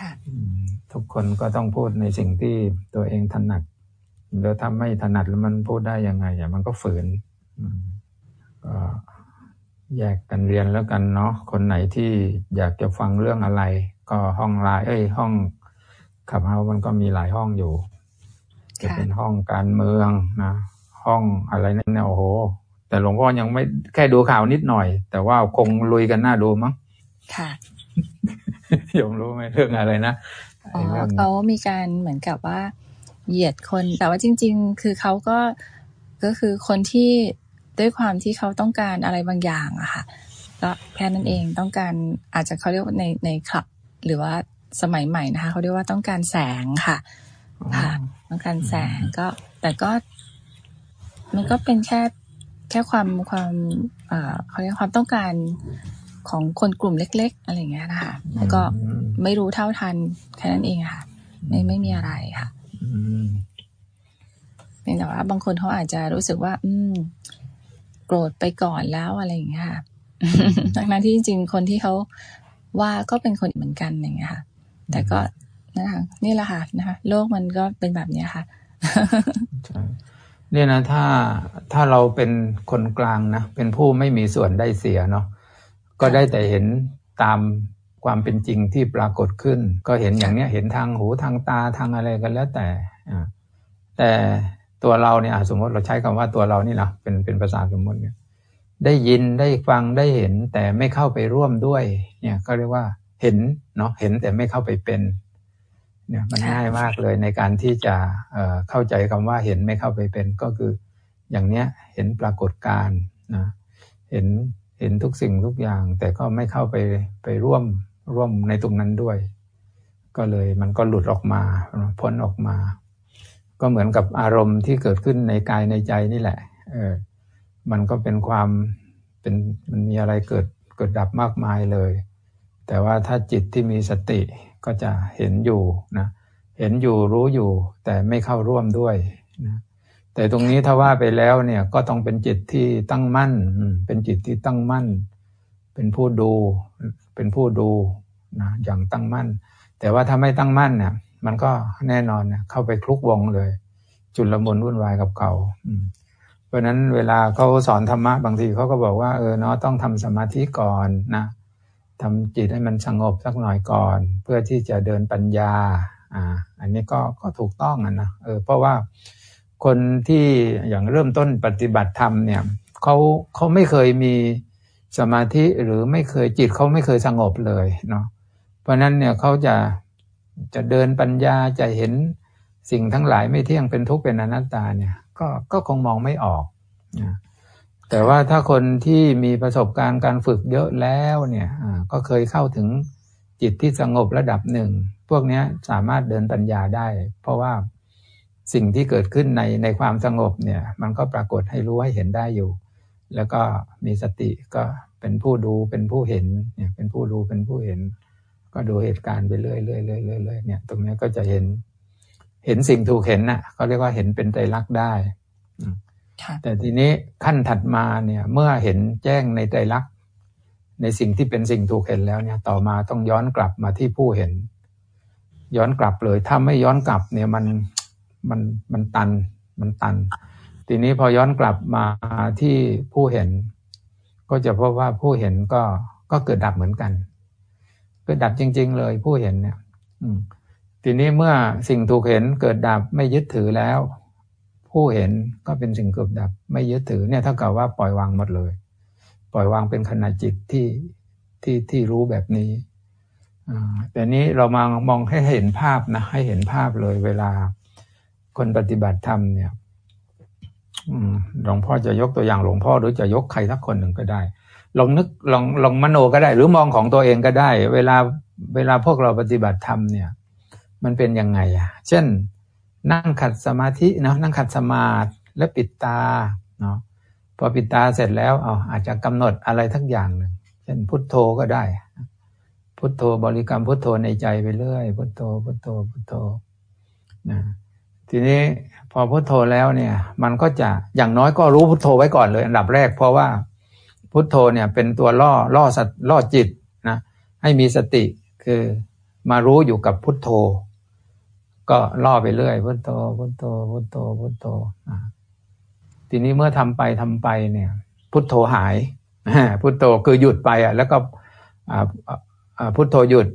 ค่ะทุกคนก็ต้องพูดในสิ่งที่ตัวเองถนัดแล้วถ้าไม่ถนัดแล้วมันพูดได้ยังไงอะมันก็ฝืนก็แยกกันเรียนแล้วกันเนาะคนไหนที่อยากจะฟังเรื่องอะไร ก็ห้องไลน์เอ้ยห้องขับเฮามันก็มีหลายห้องอยู่ จะเป็นห้องการเมืองนะห้องอะไรนั่นเนี่ยโอ้โห แต่หลวงพ่อยังไม่แค่ดูข่าวนิดหน่อย แต่ว่าคงลุยกันหน้าดูมั้งค่ะ ยมรู้ไหมเรื่องอะไรนะอ๋อเขามีการเหมือนกับว่า เหยียดคน แต่ว่าจริง ๆ คือเขาก็ก็คือคนที่ด้วยความที่เขาต้องการอะไรบางอย่างอะค่ะก็แค่นั้นเองต้องการอาจจะเขาเรียกว่าในในคลับ หรือว่าสมัยใหม่นะคะเขาเรียกว่าต้องการแสงค่ะ ค่ะ ต้องการแสงก็ แต่ก็ มันก็เป็นแค่แค่ความความเอ่อเขาเรียกความต้องการ ของคนกลุ่มเล็ก ๆ อะไรอย่างเงี้ยนะคะแล้วก็ไม่รู้เท่าทันแค่นั้นเองค่ะ ไม่ไม่มีอะไรค่ะเป็นแต่ว่าบางคนเขาอาจจะรู้สึกว่า อืม โกรธไปก่อนแล้วอะไรอย่างเงี้ยค่ะทั้งนั้นที่จริงๆคนที่เขาว่าก็เป็นคนเหมือนกันอย่างเงี้ยค่ะ แต่ก็นะคะนี่แหละค่ะนะคะโลกมันก็เป็นแบบนี้ค่ะเนี่ยนะถ้าถ้าเราเป็นคนกลางนะเป็นผู้ไม่มีส่วนได้เสียเนาะ ก็ได้แต่เห็นตามความเป็นจริงที่ปรากฏขึ้น ก็เห็นอย่างเนี้ยเห็นทางหูทางตาทางอะไรกันแล้วแต่แต่ตัวเราเนี่ยสมมติเราใช้คำว่าตัวเรานี่นะเป็นเป็นภาษาสมมติเนี่ยได้ยินได้ฟังได้เห็นแต่ไม่เข้าไปร่วมด้วย เนี่ยก็เรียกว่าเห็นเนาะเห็นแต่ไม่เข้าไปเป็นเนี่ยมันง่ายมากเลยในการที่จะเเข้าใจคำว่าเห็นไม่เข้าไปเป็นก็คือ อย่างเนี้ยเห็นปรากฏการนะเห็น เห็นทุกสิ่งทุกอย่าง แต่ก็ไม่เข้าไปไปร่วมร่วมในตรงนั้นด้วย ก็เลยมันก็หลุดออกมาพ้นออกมา ก็เหมือนกับอารมณ์ที่เกิดขึ้นในกายในใจนี่แหละ เออ มันก็เป็นความเป็นมันมีอะไรเกิดเกิดดับมากมายเลย แต่ว่าถ้าจิตที่มีสติก็จะเห็นอยู่นะเห็นอยู่รู้อยู่แต่ไม่เข้าร่วมด้วยนะ แต่ตรงนี้ถ้าว่าไปแล้วเนี่ยก็ต้องเป็นจิตที่ตั้งมั่น เป็นจิตที่ตั้งมั่น เป็นผู้ดู เป็นผู้ดูนะอย่างตั้งมั่น แต่ว่าถ้าไม่ตั้งมั่นเนี่ยมันก็แน่นอนเนี่ยเข้าไปคลุกวงเลย จุลมุนวุ่นวายกับเก่าเพราะนั้นเวลาเขาสอนธรรมะบางทีเขาก็บอกว่าเออเนาะต้องทำสมาธิก่อนนะทำจิตให้มันสงบสักหน่อยก่อน เพื่อที่จะเดินปัญญา อ่า อันนี้ก็ก็ถูกต้องอะนะเออเพราะว่า คนที่อย่างเริ่มต้นปฏิบัติธรรมเนี่ยเขาเขาไม่เคยมีสมาธิหรือไม่เคยจิตเขาไม่เคยสงบเลยเนาะเพราะนั้นเนี่ยเขาจะจะเดินปัญญาจะเห็นสิ่งทั้งหลายไม่เที่ยงเป็นทุกข์เป็นอนัตตาเนี่ยก็ก็คงมองไม่ออกนะแต่ว่าถ้าคนที่มีประสบการณ์การฝึกเยอะแล้วเนี่ยก็เคยเข้าถึงจิตที่สงบระดับหนึ่ง พวกนี้สามารถเดินปัญญาได้ เพราะว่า สิ่งที่เกิดขึ้นในในความสงบเนี่ย มันก็ปรากฏให้รู้ให้เห็นได้อยู่ แล้วก็มีสติก็เป็นผู้ดูเป็นผู้เห็นเนี่ยเป็นผู้ดูเป็นผู้เห็น ก็ดูเหตุการณ์ไปเรื่อยเรื่อยเรื่อยเรื่อยเนี่ย ตรงนี้ก็จะเห็น เห็นสิ่งถูกเห็นน่ะเขาเรียกว่าเห็นเป็นใจรักได้แต่ทีนี้ขั้นถัดมาเนี่ย เมื่อเห็นแจ้งในใจรักในสิ่งที่เป็นสิ่งถูกเห็นแล้วเนี่ย ต่อมาต้องย้อนกลับมาที่ผู้เห็น ย้อนกลับเลยถ้าไม่ย้อนกลับเนี่ยมัน มันมันตันมันตัน ทีนี้พอย้อนกลับมาที่ผู้เห็น ก็จะพบว่าผู้เห็นก็ก็เกิดดับเหมือนกัน เกิดดับจริง ๆ เลยผู้เห็นเนี่ย อืมทีนี้เมื่อสิ่งถูกเห็นเกิดดับไม่ยึดถือแล้ว ผู้เห็นก็เป็นสิ่งเกิดดับ ไม่ยึดถือเนี่ยเท่ากับว่าปล่อยวางหมดเลย ปล่อยวางเป็นขณะจิตที่ที่ที่รู้แบบนี้แต่นี้เรามามองให้เห็นภาพนะให้เห็นภาพเลยเวลา คนปฏิบัติธรรมเนี่ยหลวงพ่อจะยกตัวอย่างหลวงพ่อหรือจะยกใครสักคนหนึ่งก็ได้ ลองนึกลองลองมโนก็ได้ หรือมองของตัวเองก็ได้ เวลาเวลาพวกเราปฏิบัติธรรมเนี่ย มันเป็นยังไงอะ เช่น นั่งขัดสมาธิเนาะนั่งขัดสมาธิแล้วปิดตาเนาะพอปิดตาเสร็จแล้วเอาอาจจะกำหนดอะไรทั้งอย่างหนึ่งเช่นพุทโธก็ได้ พุทโธบริกรรมพุทโธในใจไปเรื่อย พุทโธพุทโธพุทโธนะ ทีนี้พอพุโทโธแล้วเนี่ย มันก็จะอย่างน้อยก็รู้พุโทโธไว้ก่อนเลยอันดับแรก เพราะว่าพุโทโธเนี่ยเป็นตัวล่อล่อสัตล่อจิตนะให้มีสติคือมารู้อยู่กับพุทโธ ก็ล่อไปเรื่อยพุทโธพุทโธพุทโธพุทโธทีนี้เมื่อทำไปทำไปเนี่ย พุทโธหายพุทโธคือหยุดไปอะ แล้วก็พุทโธหยุด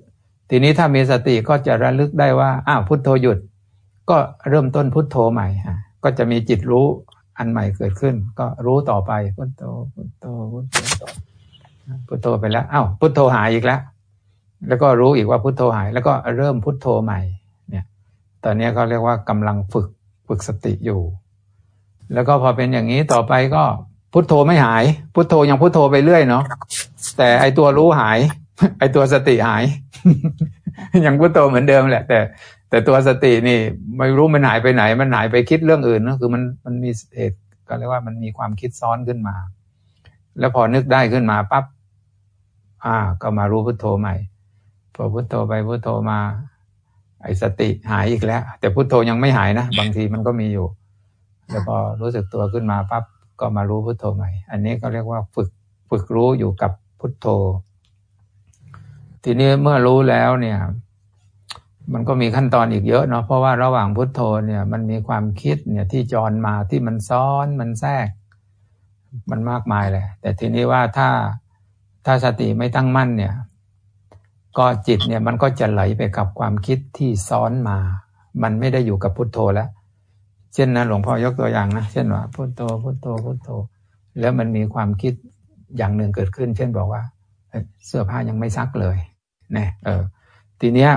ทีนี้ถ้ามีสติก็จะระลึกได้ว่าอ้าวพุทโธหยุด ก็เริ่มต้นพุทโธใหม่ฮะก็จะมีจิตรู้อันใหม่เกิดขึ้น ก็รู้ต่อไปพุทโธพุทโธพุทโธพุทโธไปแล้วอ้าวพุทโธหายอีกแล้ว แล้วก็รู้อีกว่าพุทโธหาย แล้วก็เริ่มพุทโธใหม่ เนี่ย ตอนนี้เขาเรียกว่ากำลังฝึกฝึกสติอยู่ แล้วก็พอเป็นอย่างนี้ต่อไปก็พุทโธไม่หาย พุทโธยังพุทโธไปเรื่อยเนาะแต่ไอตัวรู้หาย ไอตัวสติหาย ยังพุทโธเหมือนเดิมแหละ แต่ แต่ตัวสตินี่ไม่รู้มันหายไปไหน มันหายไปคิดเรื่องอื่นนะคือมันมันมีเหตุก็เรียกว่ามันมีความคิดซ้อนขึ้นมา แล้วพอนึกได้ขึ้นมาปั๊บอ่า ก็มารู้พุทโธใหม่พอพุทโธไปพุทโธมา ไอสติหายอีกแล้ว แต่พุทโธยังไม่หายนะบางทีมันก็มีอยู่แล้วพอรู้สึกตัวขึ้นมาปั๊บก็มารู้พุทโธใหม่ อันนี้ก็เรียกว่าฝึกฝึกรู้อยู่กับพุทโธ ทีนี้เมื่อรู้แล้วเนี่ย มันก็มีขั้นตอนอีกเยอะเนาะเพราะว่าระหว่างพุทโธเนี่ยมันมีความคิดเนี่ยที่จรมาที่มันซ้อนมันแทรก มันมากมายเลย แต่ทีนี้ว่าถ้าถ้าสติไม่ตั้งมั่นเนี่ย ก็จิตเนี่ยมันก็จะไหลไปกับความคิดที่ซ้อนมา มันไม่ได้อยู่กับพุทโธแล้ว เช่นนะหลวงพ่อยกตัวอย่างนะเช่นว่าพุทโธพุทโธพุทโธ แล้วมันมีความคิดอย่างหนึ่งเกิดขึ้น เช่นบอกว่า เสื้อผ้ายังไม่ซักเลยเนี่ยเออ ทีเนี้ย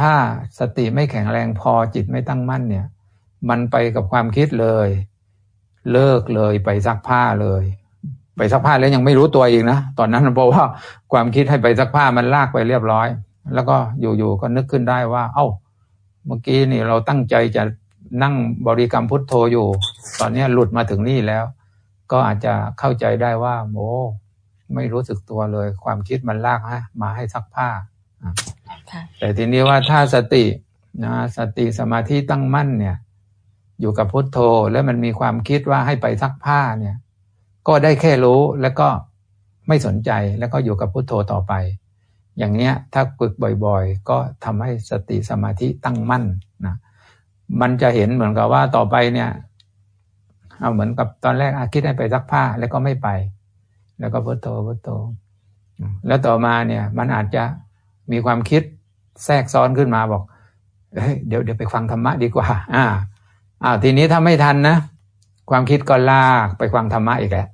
ถ้าสติไม่แข็งแรงพอจิตไม่ตั้งมั่นเนี่ย มันไปกับความคิดเลย เลิกเลยไปซักผ้าเลย ไปซักผ้าแล้วยังไม่รู้ตัวอีกนะตอนนั้นเพราะว่าความคิดให้ไปซักผ้ามันลากไปเรียบร้อย แล้วก็อยู่ๆก็นึกขึ้นได้ว่า เอ้า เมื่อกี้นี่เราตั้งใจจะนั่งบริกรรมพุทโธอยู่ ตอนนี้หลุดมาถึงนี่แล้ว ก็อาจจะเข้าใจได้ว่าโมไม่รู้สึกตัวเลย ความคิดมันลากฮะมาให้ซักผ้า แต่ทีนี้ว่าถ้าสตินะสติสมาธิตั้งมั่นเนี่ย อยู่กับพุทโธแล้วมันมีความคิดว่าให้ไปซักผ้าเนี่ย ก็ได้แค่รู้แล้วก็ไม่สนใจแล้วก็อยู่กับพุทโธต่อไป อย่างเนี้ยถ้าฝึกบ่อยๆ ก็ทำให้สติสมาธิตั้งมั่นนะมันจะเห็นเหมือนกับว่าต่อไปเนี่ย เอาเหมือนกับตอนแรกอาคิดให้ไปซักผ้าแล้วก็ไม่ไป แล้วก็พุทโธพุทโธแล้วต่อมาเนี่ย มันอาจจะมีความคิด แทรกซ้อนขึ้นมาบอกเฮ้ยเดี๋ยวเดี๋ยวไปฟังธรรมะดีกว่า อ่าอ้าวทีนี้ถ้าไม่ทันนะความคิดก็ลากไปฟังธรรมะอีกแหล้ว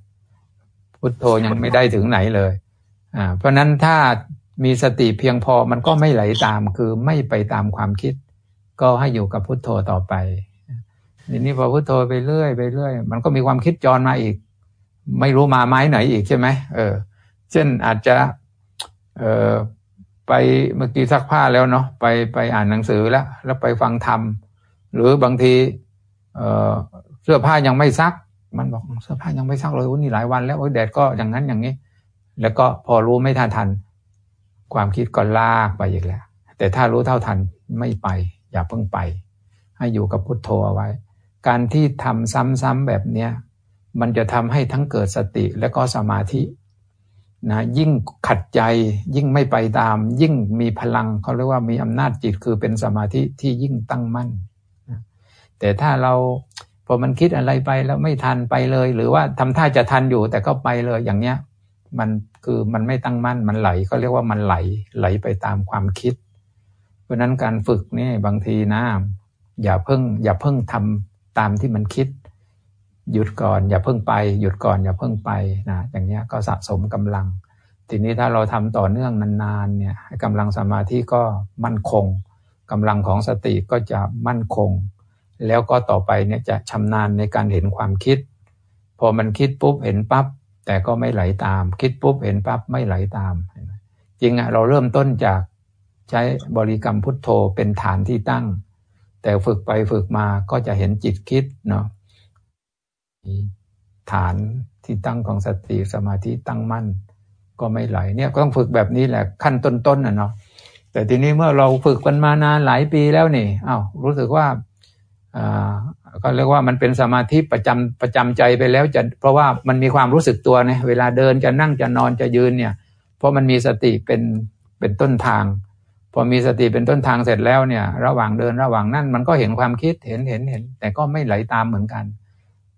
พุทโธยังไม่ได้ถึงไหนเลย อ่า เพราะนั้นถ้ามีสติเพียงพอมันก็ไม่ไหลตามคือไม่ไปตามความคิด ก็ให้อยู่กับพุทโธต่อไปทีนี้พอพุทโธไปเรื่อยไปเรื่อยมันก็มีความคิดจรมาอีก ไม่รู้มาไม้ไหนอีกใช่ไหมเออ เช่นอาจจะ เออ ไปเมื่อกี้ซักผ้าแล้วเนาะไปไปอ่านหนังสือแล้ว แล้วไปฟังธรรม หรือบางทีเเสื้อผ้ายังไม่ซัก มันบอกเสื้อผ้ายังไม่ซักเลยวันนี้หลายวัน แล้วแดดก็อย่างนั้นอย่างนี้ แล้วก็พอรู้ไม่ทันทัน ความคิดก็ลากไปอีกแล้ว แต่ถ้ารู้เท่าทันไม่ไป อย่าเพิ่งไป ให้อยู่กับพุทโธเอาไว้ การที่ทำซ้ำๆแบบเนี้ยมันจะทำให้ทั้งเกิดสติและก็สมาธิ นะยิ่งขัดใจยิ่งไม่ไปตาม ยิ่งมีพลังเขาเรียกว่ามีอำนาจจิตคือเป็นสมาธิที่ยิ่งตั้งมั่นนะแต่ถ้าเราพอมันคิดอะไรไปแล้วไม่ทันไปเลย หรือว่าทำท่าจะทันอยู่แต่ก็ไปเลยอย่างเนี้ย มันคือมันไม่ตั้งมั่นมันไหลเขาเรียกว่ามันไหลไหลไปตามความคิด เพราะนั้นการฝึกนี่บางทีนะอย่าเพิ่ง อย่าเพิ่งทำตามที่มันคิด หยุดก่อนอย่าเพิ่งไป หยุดก่อนอย่าเพิ่งไปนะอย่างเงี้ยก็สะสมกำลัง ทีนี้ถ้าเราทำต่อเนื่องนานๆเนี่ยกำลังสมาธิก็มั่นคงกำลังของสติก็จะมั่นคง แล้วก็ต่อไปเนี่ยจะชำนาญในการเห็นความคิด พอมันคิดปุ๊บเห็นปั๊บแต่ก็ไม่ไหลตาม คิดปุ๊บเห็นปั๊บไม่ไหลตาม จริงอะเราเริ่มต้นจากใช้บริกรรมพุทโธเป็นฐานที่ตั้ง แต่ฝึกไปฝึกมาก็จะเห็นจิตคิดเนาะ ฐานที่ตั้งของสติสมาธิตั้งมั่น ก็ไม่ไหลเนี่ยก็ต้องฝึกแบบนี้แหละขั้นต้นๆน่ะเนาะแต่ทีนี้เมื่อเราฝึกกันมานานหลายปีแล้วนี่อา้าวรู้สึกว่าอ่าก็เรียกว่ามันเป็นสมาธิประจำประจำใจไปแล้วจะเพราะว่ามันมีความรู้สึกตัวเนี่ยเวลาเดินจะนั่งจะนอนจะยืนเนี่ย เพราะมันมีสติเป็นเป็นต้นทางพอพอมีสติเป็นต้นทางเสร็จแล้วเนี่ย ระหว่างเดินระหว่างนั่นมันก็เห็นความคิดเห็นเห็นเห็น แต่ก็ไม่ไหลตามเหมือนกัน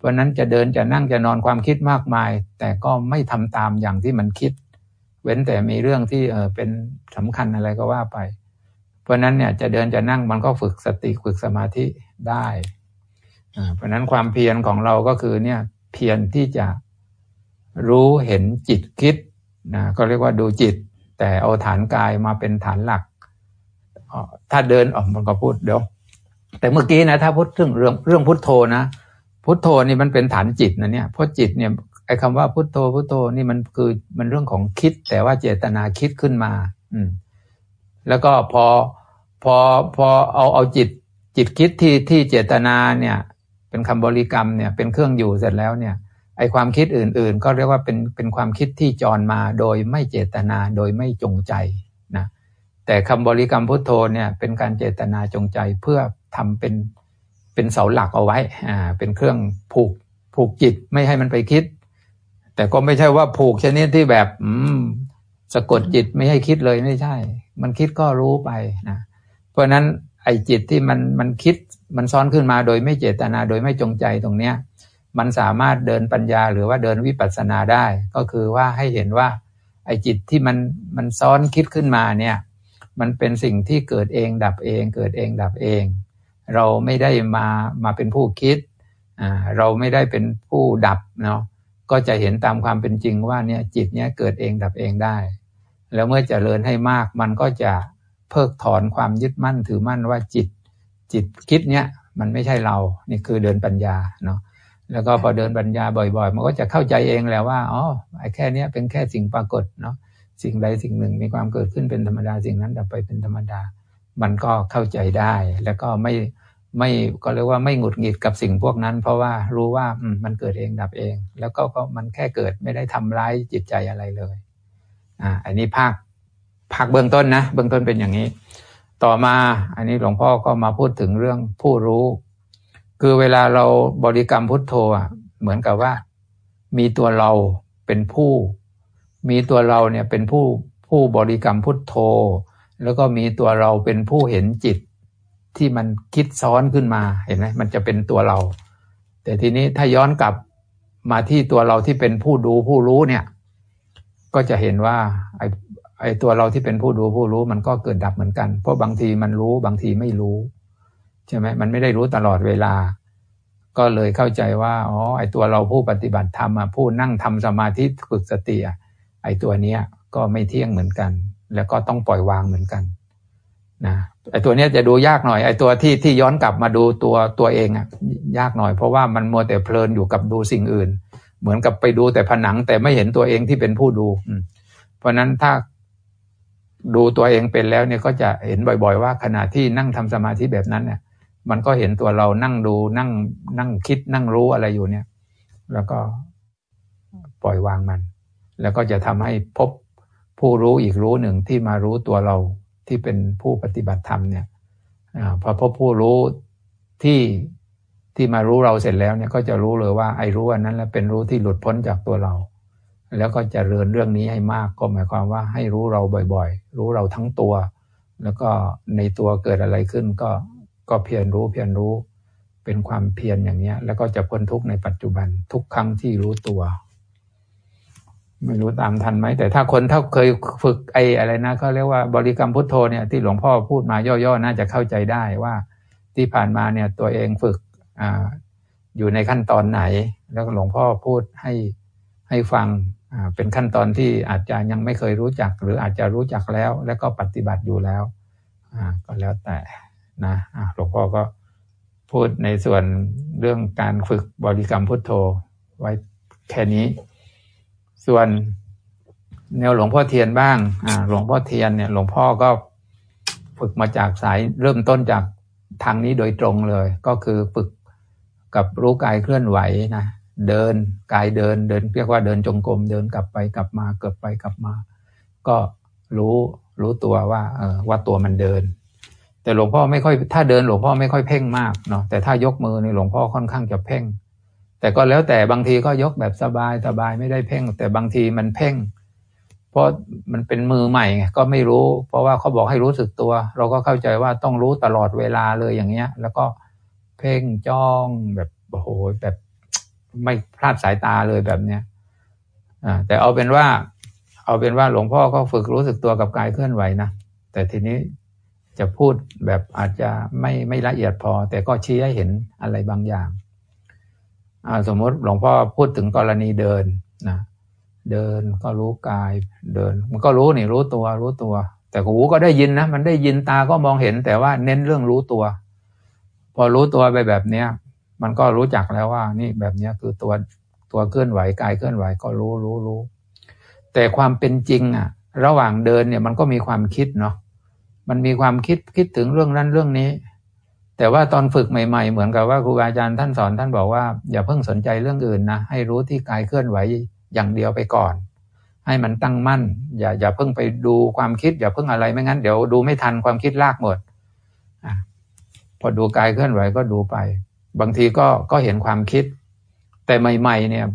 เพราะนั้นจะเดินจะนั่งจะนอนความคิดมากมาย แต่ก็ไม่ทำตามอย่างที่มันคิด เว้นแต่มีเรื่องที่เออเป็นสำคัญอะไรก็ว่าไป เพราะนั้นเนี่ยจะเดินจะนั่งมันก็ฝึกสติฝึกสมาธิได้เพราะนั้นความเพียรของเราก็คือเนี่ยเพียรที่จะรู้เห็นจิตคิดนะก็เรียกว่าดูจิต แต่เอาฐานกายมาเป็นฐานหลัก ถ้าเดินออกมันก็พูดเดี๋ยวแต่เมื่อกี้นะถ้าพูดถึงเรื่องเรื่องพุทโธนะ พุทโธนี่มันเป็นฐานจิตนะเนี่ยเพราะจิตเนี่ยไอ้คาว่าพุทโธพุทโธนี่มันคือมันเรื่องของคิด แต่ว่าเจตนาคิดขึ้นมา อืม แล้วก็พอพอพอเอาเอาจิต จิตคิดที่ที่เจตนาเนี่ย เป็นคำบริกรรมเนี่ย เป็นเครื่องอยู่เสร็จแล้วเนี่ยไอความคิดอื่น ๆ ก็เรียกว่าเป็นเป็นความคิดที่จรมาโดยไม่เจตนาโดยไม่จงใจนะแต่คำบริกรรมพุทโธเนี่ยเป็นการเจตนาจงใจเพื่อทำเป็น เป็นเสาหลักเอาไว้อ่าเป็นเครื่องผูกผูกจิตไม่ให้มันไปคิด แต่ก็ไม่ใช่ว่าผูกชนิดที่แบบอืมสะกดจิตไม่ให้คิดเลยไม่ใช่ มันคิดก็รู้ไปนะเพราะนั้นไอ้จิตที่มันมันคิดมันซ้อนขึ้นมาโดยไม่เจตนาโดยไม่จงใจตรงเนี้ย มันสามารถเดินปัญญาหรือว่าเดินวิปัสสนาได้ ก็คือว่าให้เห็นว่า ไอ้จิตที่มันมันซ้อนคิดขึ้นมาเนี่ย มันเป็นสิ่งที่เกิดเองดับเอง เกิดเองดับเอง เราไม่ได้มามาเป็นผู้คิดเราไม่ได้เป็นผู้ดับเนาะก็จะเห็นตามความเป็นจริงว่าเนี่ยจิตเนี้ยเกิดเองดับเองได้ แล้วเมื่อจเจริญให้มากมันก็จะเพิกถอนความยึดมั่นถือมั่นว่าจิต จิตคิดเนี้ยมันไม่ใช่เรา นี่คือเดินปัญญาเนาะแล้วก็พอเดินปัญญาบ่อย ๆ มันก็จะเข้าใจเองแหละว่าอ๋อไอ้แค่นี้เป็นแค่สิ่งปรากฏเนาะสิ่งใดสิ่งหนึ่งมีความเกิดขึ้นเป็นธรรมดาสิ่งนั้นดับไปเป็นธรรมดา มันก็เข้าใจได้ แล้วก็ไม่ไม่ก็เรียกว่าไม่หงุดหงิดกับสิ่งพวกนั้น เพราะว่ารู้ว่ามันเกิดเองดับเอง แล้วก็ก็มันแค่เกิดไม่ได้ทำร้ายจิตใจอะไรเลยอ่าอันนี้ภาคภาคเบื้องต้นนะเบื้องต้นเป็นอย่างนี้ ต่อมาอันนี้หลวงพ่อก็มาพูดถึงเรื่องผู้รู้ คือเวลาเราบริกรรมพุทโธอะเหมือนกับว่า มีตัวเราเป็นผู้ มีตัวเราเนี่ยเป็นผู้ผู้บริกรรมพุทโธ แล้วก็มีตัวเราเป็นผู้เห็นจิตที่มันคิดซ้อนขึ้นมาเห็นไหมมันจะเป็นตัวเรา แต่ทีนี้ถ้าย้อนกลับมาที่ตัวเราที่เป็นผู้ดูผู้รู้เนี่ย ก็จะเห็นว่าไอ้ไอ้ตัวเราที่เป็นผู้ดูผู้รู้มันก็เกิดดับเหมือนกัน เพราะบางทีมันรู้บางทีไม่รู้ใช่ไหมมันไม่ได้รู้ตลอดเวลา ก็เลยเข้าใจว่าอ๋อไอ้ตัวเราผู้ปฏิบัติธรรมผู้นั่งทำสมาธิฝึกสติไอ้ตัวเนี้ยก็ไม่เที่ยงเหมือนกัน แล้วก็ต้องปล่อยวางเหมือนกันนะไอ้ตัวเนี้ยจะดูยากหน่อยไอ้ตัวที่ที่ย้อนกลับมาดูตัวตัวเองอะยากหน่อยเพราะว่ามันมัวแต่เพลินอยู่กับดูสิ่งอื่น เหมือนกับไปดูแต่ผนังแต่ไม่เห็นตัวเองที่เป็นผู้ดู เพราะนั้นถ้าดูตัวเองเป็นแล้วเนี่ยก็จะเห็นบ่อย ๆ ว่าขณะที่นั่งทำสมาธิแบบนั้นเนี่ย มันก็เห็นตัวเรานั่งดูนั่งนั่งคิดนั่งรู้อะไรอยู่เนี่ย แล้วก็ปล่อยวางมัน แล้วก็จะทำให้พบ ผู้รู้อีกรู้หนึ่งที่มารู้ตัวเราที่เป็นผู้ปฏิบัติธรรมเนี่ยพอพบผู้รู้ที่ที่มารู้เราเสร็จแล้วเนี่ยก็จะรู้เลยว่าไอ้รู้อันนั้นแล้วเป็นรู้ที่หลุดพ้นจากตัวเรา แล้วก็จะเรียนเรื่องนี้ให้มากก็หมายความว่าให้รู้เราบ่อยๆ รู้เราทั้งตัว แล้วก็ในตัวเกิดอะไรขึ้นก็ก็เพียรรู้เพียรรู้เป็นความเพียรอย่างเนี้ย แล้วก็จะพ้นทุกข์ในปัจจุบันทุกครั้งที่รู้ตัว ไม่รู้ตามทันไหม แต่ถ้าคนถ้าเคยฝึกไอ้อะไรนะเขาเรียกว่าบริกรรมพุทโธเนี่ยที่หลวงพ่อพูดมาย่อๆน่าจะเข้าใจได้ว่าที่ผ่านมาเนี่ยตัวเองฝึกออยู่ในขั้นตอนไหน แล้วหลวงพ่อพูดให้ให้ฟังเป็นขั้นตอนที่อาจจะยังไม่เคยรู้จัก หรืออาจจะรู้จักแล้ว แล้วก็ปฏิบัติอยู่แล้วก็แล้วแต่นะหลวงพ่อก็พูดในส่วนเรื่องการฝึกบริกรรมพุทโธไว้แค่นี้ ส่วนแนวหลวงพ่อเทียนบ้างอ่าหลวงพ่อเทียนเนี่ย หลวงพ่อก็ฝึกมาจากสายเริ่มต้นจากทางนี้โดยตรงเลย ก็คือฝึกกับรู้กายเคลื่อนไหวนะเดินกายเดินเดินเรียกว่าเดินจงกรมเดินกลับไปกลับมาเกือบไปกลับมา ก็รู้รู้ตัวว่าเออว่าตัวมันเดิน แต่หลวงพ่อไม่ค่อยถ้าเดินหลวงพ่อไม่ค่อยเพ่งมากเนาะแต่ถ้ายกมือในหลวงพ่อค่อนข้างจะเพ่ง แต่ก็แล้วแต่บางทีก็ยกแบบสบายสบายไม่ได้เพ่ง แต่บางทีมันเพ่ง เพราะมันเป็นมือใหม่ไงก็ไม่รู้ เพราะว่าเขาบอกให้รู้สึกตัว เราก็เข้าใจว่าต้องรู้ตลอดเวลาเลยอย่างเงี้ย แล้วก็เพ่งจ้องแบบโอ้โหแบบไม่พลาดสายตาเลยแบบเนี้ยอ่าแต่เอาเป็นว่า เอาเป็นว่าหลวงพ่อก็ฝึกรู้สึกตัวกับกายเคลื่อนไหวนะแต่ทีนี้จะพูดแบบอาจจะไม่ไม่ละเอียดพอ แต่ก็ชี้ให้เห็นอะไรบางอย่าง สมมติหลวงพ่อพูดถึงกรณีเดินนะเดินก็รู้กายเดิน มันก็รู้นี่รู้ตัวรู้ตัว แต่หูก็ได้ยินนะมันได้ยินตาก็มองเห็น แต่ว่าเน้นเรื่องรู้ตัว พอรู้ตัวไปแบบเนี้ยมันก็รู้จักแล้วว่า นี่แบบเนี้ยคือตัวตัวเคลื่อนไหวกายเคลื่อนไหวก็รู้รู้รู้แต่ความเป็นจริงอะระหว่างเดินเนี่ยมันก็มีความคิดเนาะมันมีความคิดคิดถึงเรื่องนั้นเรื่องนี้ แต่ว่าตอนฝึกใหม่ๆ เหมือนกับว่าครูบาอาจารย์ท่านสอนท่านบอกว่า อย่าเพิ่งสนใจเรื่องอื่นนะให้รู้ที่กายเคลื่อนไหวอย่างเดียวไปก่อน ให้มันตั้งมั่น อย่าอย่าเพิ่งไปดูความคิด อย่าเพิ่งอะไรไม่งั้นเดี๋ยวดูไม่ทันความคิดลากหมดอพอดูกายเคลื่อนไหวก็ดูไป บางทีก็ก็เห็นความคิด แต่ใหม่ ๆ เนี่ย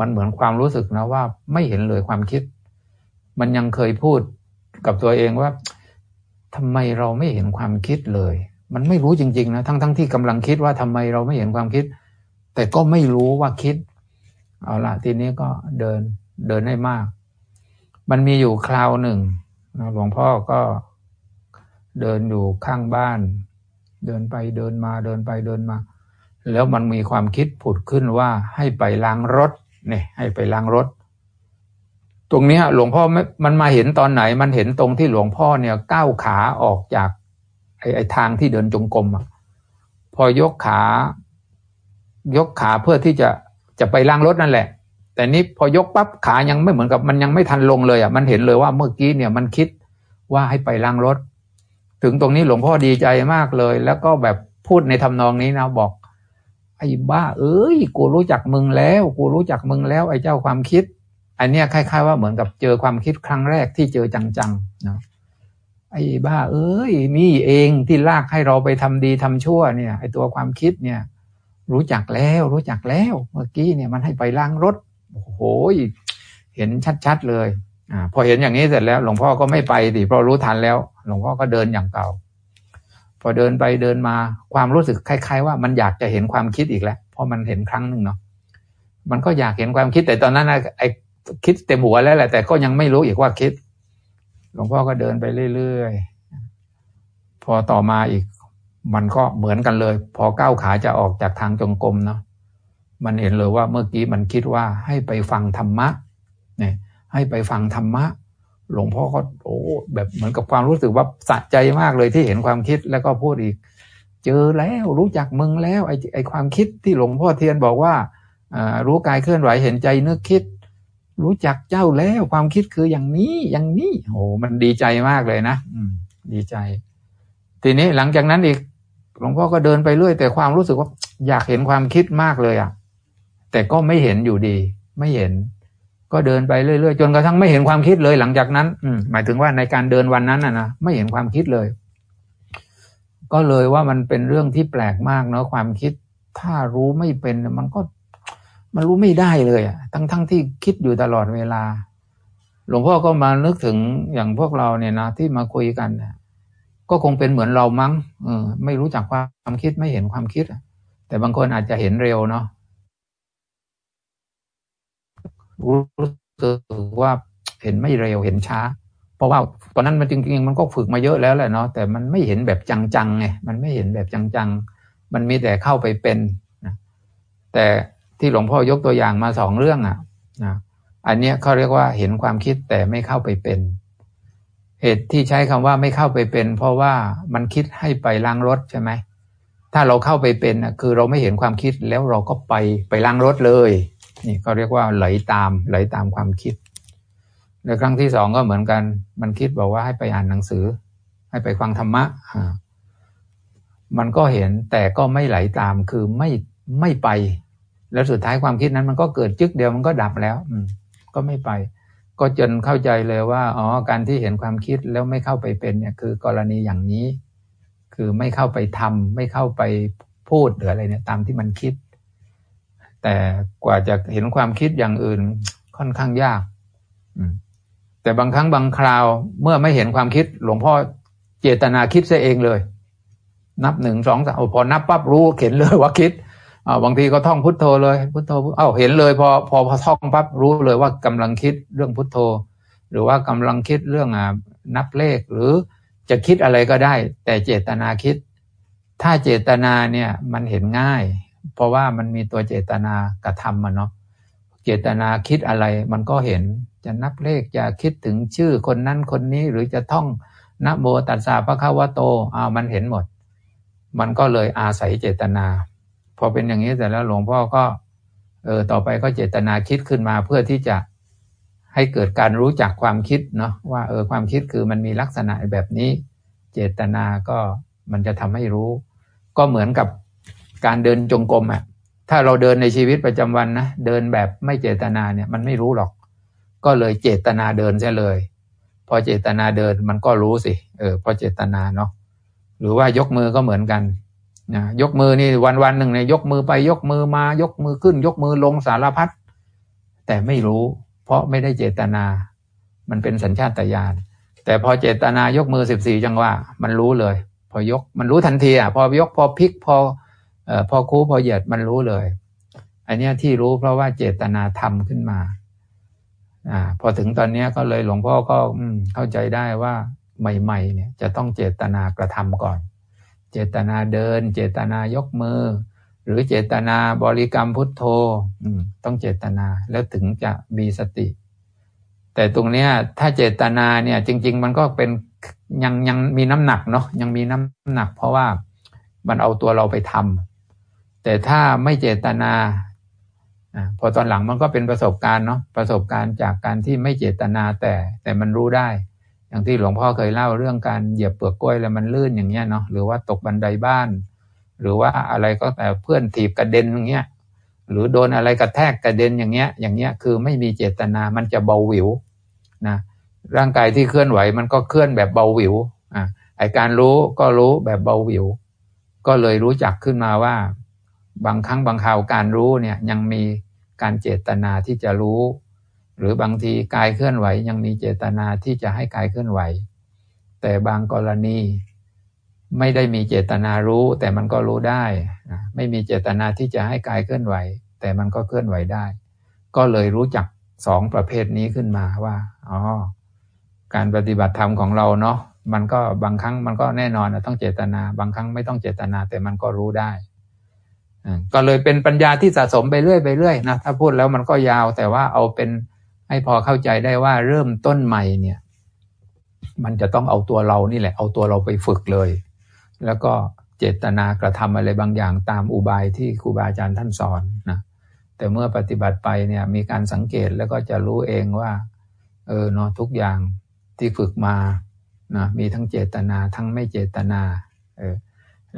มันเหมือนความรู้สึกนะว่าไม่เห็นเลยความคิด มันยังเคยพูดกับตัวเองว่าทำไมเราไม่เห็นความคิดเลย มันไม่รู้จริงๆนะทั้งๆทที่กำลังคิดว่าทำไมเราไม่เห็นความคิด แต่ก็ไม่รู้ว่าคิด เอาละทีนี้ก็เดินเดินให้มาก มันมีอยู่คราวหนึ่งหลวงพ่อก็เดินอยู่ข้างบ้าน เดินไปเดินมาเดินไปเดินมา แล้วมันมีความคิดผุดขึ้นว่าให้ไปล้างรถเนี่ยให้ไปล้างรถ ตรงนี้หลวงพ่อมันมาเห็นตอนไหน มันเห็นตรงที่หลวงพ่อเนี่ยก้าวขาออกจาก ไอ้ไอทางที่เดินจงกรมอะ พอยกขา ยกขาเพื่อที่จะจะไปล้างรถนั่นแหละ แต่นี้พอยกปั๊บขายังไม่เหมือนกับมันยังไม่ทันลงเลยอะ มันเห็นเลยว่าเมื่อกี้เนี่ยมันคิดว่าให้ไปล้างรถ ถึงตรงนี้หลวงพ่อดีใจมากเลย แล้วก็แบบพูดในทำนองนี้นะบอกไอ้บ้า เอ้ย กูรู้จักมึงแล้ว กูรู้จักมึงแล้ว ไอ้เจ้าความคิด อันนี้ยคล้าย ๆ ว่าเหมือนกับเจอความคิดครั้งแรกที่เจอจังๆนะ ไอ้บ้า เอ้ยมีเองที่ลากให้เราไปทำดีทำชั่วเนี่ยไอ้ตัวความคิดเนี่ย รู้จักแล้วรู้จักแล้วเมื่อกี้เนี่ยมันให้ไปล้างรถโอ้โหเห็นชัดๆเลยอ่าพอเห็นอย่างนี้เสร็จแล้ว หลวงพ่อก็ไม่ไปดิเพราะรู้ทันแล้ว หลวงพ่อก็เดินอย่างเก่า พอเดินไปเดินมาความรู้สึกคล้าย ๆ ว่ามันอยากจะเห็นความคิดอีกแล้วเพราะมันเห็นครั้งหนึ่งเนาะมันก็อยากเห็นความคิดแต่ตอนนั้นไอ้คิดเต็มหัวแล้วแหละแต่ก็ยังไม่รู้อีกว่าคิด หลวงพ่อก็เดินไปเรื่อยๆ พอต่อมาอีก มันก็เหมือนกันเลย พอก้าวขาจะออกจากทางจงกรมเนาะมันเห็นเลยว่าเมื่อกี้มันคิดว่าให้ไปฟังธรรมะเนี่ยให้ไปฟังธรรมะ หลวงพ่อก็โอ้แบบเหมือนกับความรู้สึกว่าสะใจมากเลยที่เห็นความคิดแล้วก็พูดอีก เจอแล้วรู้จักมึงแล้วไอ้ไอ้ความคิดที่หลวงพ่อเทียนบอกว่ารู้กายเคลื่อนไหวเห็นใจนึกคิด รู้จักเจ้าแล้วความคิดคืออย่างนี้ อย่างนี้โอ้มันดีใจมากเลยนะอืม ดีใจ ทีนี้หลังจากนั้นอีกหลวงพ่อก็เดินไปเรื่อย แต่ความรู้สึกว่า อยากเห็นความคิดมากเลยอะ่ะ แต่ก็ไม่เห็นอยู่ดี ไม่เห็น ก็เดินไปเรื่อยๆจนกระทั่งไม่เห็นความคิดเลย หลังจากนั้น อืมหมายถึงว่าในการเดินวันนั้นน่ะนะไม่เห็นความคิดเลย ก็เลยว่ามันเป็นเรื่องที่แปลกมากเนาะความคิด ถ้ารู้ไม่เป็นมันก็ มันรู้ไม่ได้เลยอะทั้งทั้งที่คิดอยู่ตลอดเวลา หลวงพ่อก็มานึกถึงอย่างพวกเราเนี่ยนะที่มาคุยกันเนี่ยก็คงเป็นเหมือนเรามั้งเออไม่รู้จักความคิดไม่เห็นความคิดแต่บางคนอาจจะเห็นเร็วเนาะรู้สึกว่าเห็นไม่เร็วเห็นช้า เพราะว่าตอนนั้นมันจริงๆมันก็ฝึกมาเยอะแล้วแหละเนาะแต่มันไม่เห็นแบบจังๆไงมันไม่เห็นแบบจังๆ มันมีแต่เข้าไปเป็นนะแต่ ที่หลวงพ่อยกตัวอย่างมาสองเรื่องอะนะอันเนี้ยเขาเรียกว่าเห็นความคิดแต่ไม่เข้าไปเป็น เหตุที่ใช้คำว่าไม่เข้าไปเป็น เพราะว่ามันคิดให้ไปล้างรถใช่ไหมถ้าเราเข้าไปเป็นคือเราไม่เห็นความคิดแล้วเราก็ไปไปล้างรถเลย นี่เขาเรียกว่าไหลตามไหลตามความคิดในครั้งที่สองก็เหมือนกัน มันคิดบอกว่าให้ไปอ่านหนังสือ ให้ไปฟังธรรมะมันก็เห็นแต่ก็ไม่ไหลตามคือไม่ไม่ไป แล้วสุดท้ายความคิดนั้นมันก็เกิดจึกเดียวมันก็ดับแล้ว อืมก็ไม่ไป ก็จนเข้าใจเลยว่าอ๋อการที่เห็นความคิดแล้วไม่เข้าไปเป็นเนี่ย คือกรณีอย่างนี้ คือไม่เข้าไปทำไม่เข้าไปพูดหรืออะไรเนี่ย ตามที่มันคิด แต่กว่าจะเห็นความคิดอย่างอื่นค่อนข้างยาก อืมแต่บางครั้งบางคราวเมื่อไม่เห็นความคิด หลวงพ่อเจตนาคิดซะเองเลย นับหนึ่งสองสามพอนับปั๊บรู้เห็นเลยว่าคิด บางทีก็ท่องพุทโธเลยพุทโธเอ้าเห็นเลย พอพอพอท่องปั๊บรู้เลยว่ากำลังคิดเรื่องพุทโธ หรือว่ากำลังคิดเรื่องนับเลขหรือจะคิดอะไรก็ได้ แต่เจตนาคิด ถ้าเจตนาเนี่ยมันเห็นง่าย เพราะว่ามันมีตัวเจตนากระทำมันเนาะเจตนาคิดอะไรมันก็เห็นจะนับเลขจะคิดถึงชื่อคนนั้นคนนี้หรือจะท่องนะโมตัสสะพระคาวะโตอ้าวมันเห็นหมด มันก็เลยอาศัยเจตนา พอเป็นอย่างนี้เสร็จแล้วหลวงพ่อก็เออต่อไปก็เจตนาคิดขึ้นมาเพื่อที่จะให้เกิดการรู้จักความคิดเนาะว่าเออความคิดคือมันมีลักษณะแบบนี้ เจตนาก็มันจะทำให้รู้ ก็เหมือนกับการเดินจงกรมอะถ้าเราเดินในชีวิตประจำวันนะเดินแบบไม่เจตนาเนี่ยมันไม่รู้หรอก ก็เลยเจตนาเดินใช่เลย พอเจตนาเดินมันก็รู้สิเออพอเจตนาเนาะหรือว่ายกมือก็เหมือนกัน นะยกมือนี่วันวันหนึ่งเนี่ยยกมือไปยกมือมายกมือขึ้น ยกมือลงสารพัดแต่ไม่รู้ เพราะไม่ได้เจตนา มันเป็นสัญชาตญาณแต่พอเจตนายกมือสิบสี่จังหวะมันรู้เลย พอยกมันรู้ทันทีอะพอยกพอพลิกพอเอ่อพอคูพอเหยียดมันรู้เลย อันนี้ที่รู้เพราะว่าเจตนาทำขึ้นมาอ่าพอถึงตอนนี้ก็เลยหลวงพ่อก็เข้าใจได้ว่าใหม่ ๆ เนี่ยจะต้องเจตนากระทำก่อน เจตนาเดิน เจตนายกมือ หรือเจตนาบริกรรมพุทโธต้องเจตนาแล้วถึงจะมีสติ แต่ตรงเนี้ยถ้าเจตนาเนี่ยจริง ๆ มันก็เป็นยังยังมีน้ำหนักเนาะยังมีน้ำหนัก เพราะว่ามันเอาตัวเราไปทำแต่ถ้าไม่เจตนาพอตอนหลังมันก็เป็นประสบการณ์เนาะประสบการณ์จากการที่ไม่เจตนาแต่แต่มันรู้ได้ อย่างที่หลวงพ่อเคยเล่าเรื่องการเหยียบเปลือกกล้วยแล้วมันลื่นอย่างเงี้ยเนาะหรือว่าตกบันไดบ้าน หรือว่าอะไรก็แต่เพื่อนถีบกระเด็นอย่างเงี้ยหรือโดนอะไรกระแทกกระเด็นอย่างเงี้ย อย่างเงี้ยคือไม่มีเจตนามันจะเบาหวิวนะร่างกายที่เคลื่อนไหวมันก็เคลื่อนแบบเบาหวิวอ่าไอการรู้ก็รู้แบบเบาหวิว ก็เลยรู้จักขึ้นมาว่า บางครั้งบางคราวการรู้เนี่ยยังมีการเจตนาที่จะรู้ หรือบางทีกายเคลื่อนไหวยังมีเจตนาที่จะให้กายเคลื่อนไหว แต่บางกรณีไม่ได้มีเจตนารู้ แต่มันก็รู้ได้ไม่มีเจตนาที่จะให้กายเคลื่อนไหว แต่มันก็เคลื่อนไหวได้ ก็เลยรู้จักสองประเภทนี้ขึ้นมาว่าอ๋อการปฏิบัติธรรมของเราเนาะมันก็บางครั้งมันก็แน่นอนต้องเจตนา บางครั้งไม่ต้องเจตนาแต่มันก็รู้ได้ก็เลยเป็นปัญญาที่สะสมไปเรื่อยไปเรื่อยนะถ้าพูดแล้วมันก็ยาวแต่ว่าเอาเป็น ให้พอเข้าใจได้ว่าเริ่มต้นใหม่เนี่ย มันจะต้องเอาตัวเรานี่แหละ เอาตัวเราไปฝึกเลย แล้วก็เจตนากระทำอะไรบางอย่างตามอุบายที่ครูบาอาจารย์ท่านสอนนะแต่เมื่อปฏิบัติไปเนี่ยมีการสังเกตแล้วก็จะรู้เองว่า เออเนาะทุกอย่างที่ฝึกมานะมีทั้งเจตนาทั้งไม่เจตนาเออ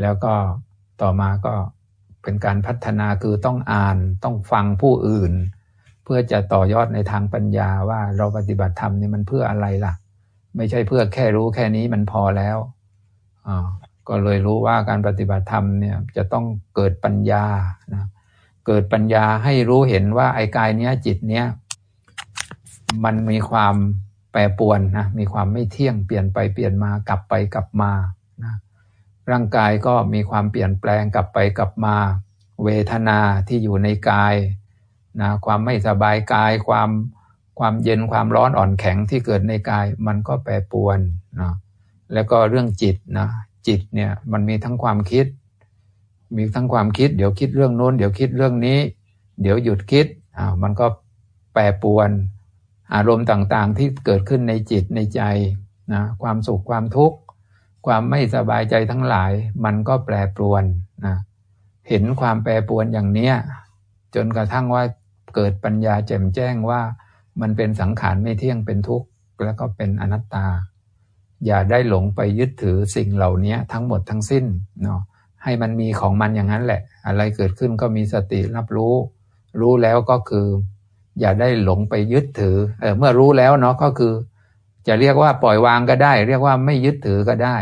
แล้วก็ต่อมาก็เป็นการพัฒนาคือต้องอ่านต้องฟังผู้อื่น เพื่อจะต่อยอดในทางปัญญาว่าเราปฏิบัติธรรมนี่มันเพื่ออะไรล่ะ ไม่ใช่เพื่อแค่รู้แค่นี้มันพอแล้วอ่าก็เลยรู้ว่าการปฏิบัติธรรมเนี่ยจะต้องเกิดปัญญานะเกิดปัญญาให้รู้เห็นว่าไอ้กายเนี้ยจิตเนี้ยมันมีความแปรปวนนะมีความไม่เที่ยงเปลี่ยนไปเปลี่ยนมากลับไปกลับมานะร่างกายก็มีความเปลี่ยนแปลงกลับไปกลับมา เวทนาที่อยู่ในกาย นะความไม่สบายกายความความเย็นความร้อนอ่อนแข็งที่เกิดในกายมันก็แปรปวนนะแล้วก็เรื่องจิตนะจิตเนี่ยมันมีทั้งความคิด มีทั้งความคิด เดี๋ยวคิดเรื่องโน้น เดี๋ยวคิดเรื่องนี้ เดี๋ยวหยุดคิดอ่ามันก็แปรปวนอารมณ์ต่างๆที่เกิดขึ้นในจิตในใจนะความสุขความทุกข์ความไม่สบายใจทั้งหลาย มันก็แปรปรวนนะเห็นความแปรปรวนอย่างเนี้ยจนกระทั่งว่า เกิดปัญญาแจ่มแจ้งว่ามันเป็นสังขารไม่เที่ยงเป็นทุกข์แล้วก็เป็นอนัตตา อย่าได้หลงไปยึดถือสิ่งเหล่านี้ทั้งหมดทั้งสิ้นเนาะให้มันมีของมันอย่างนั้นแหละ อะไรเกิดขึ้นก็มีสติรับรู้ รู้แล้วก็คือ อย่าได้หลงไปยึดถือเออเมื่อรู้แล้วเนาะก็คือ จะเรียกว่าปล่อยวางก็ได้ เรียกว่าไม่ยึดถือก็ได้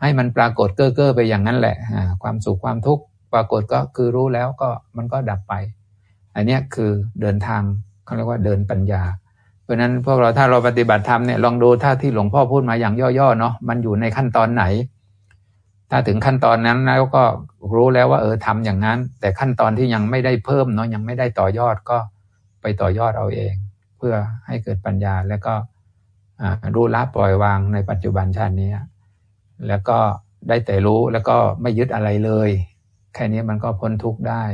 ให้มันปรากฏเก้อเก้อไปอย่างนั้นแหละความสุขความทุกข์ปรากฏก็คือรู้แล้วก็มันก็ดับไป อันนี้คือเดินทางเขาเรียกว่าเดินปัญญา เพราะฉะนั้นพวกเราถ้าเราปฏิบัติธรรมเนี่ยลองดูถ้าที่หลวงพ่อพูดมาอย่างย่อๆเนาะมันอยู่ในขั้นตอนไหน ถ้าถึงขั้นตอนนั้นแล้วก็รู้แล้วว่าเออทำอย่างนั้น แต่ขั้นตอนที่ยังไม่ได้เพิ่มเนาะยังไม่ได้ต่อยอดก็ไปต่อยอดเอาเอง เพื่อให้เกิดปัญญาแล้วก็รู้ละปล่อยวางในปัจจุบันชาตินี้ แล้วก็ได้แต่รู้แล้วก็ไม่ยึดอะไรเลย แค่นี้มันก็พ้นทุกข์ได้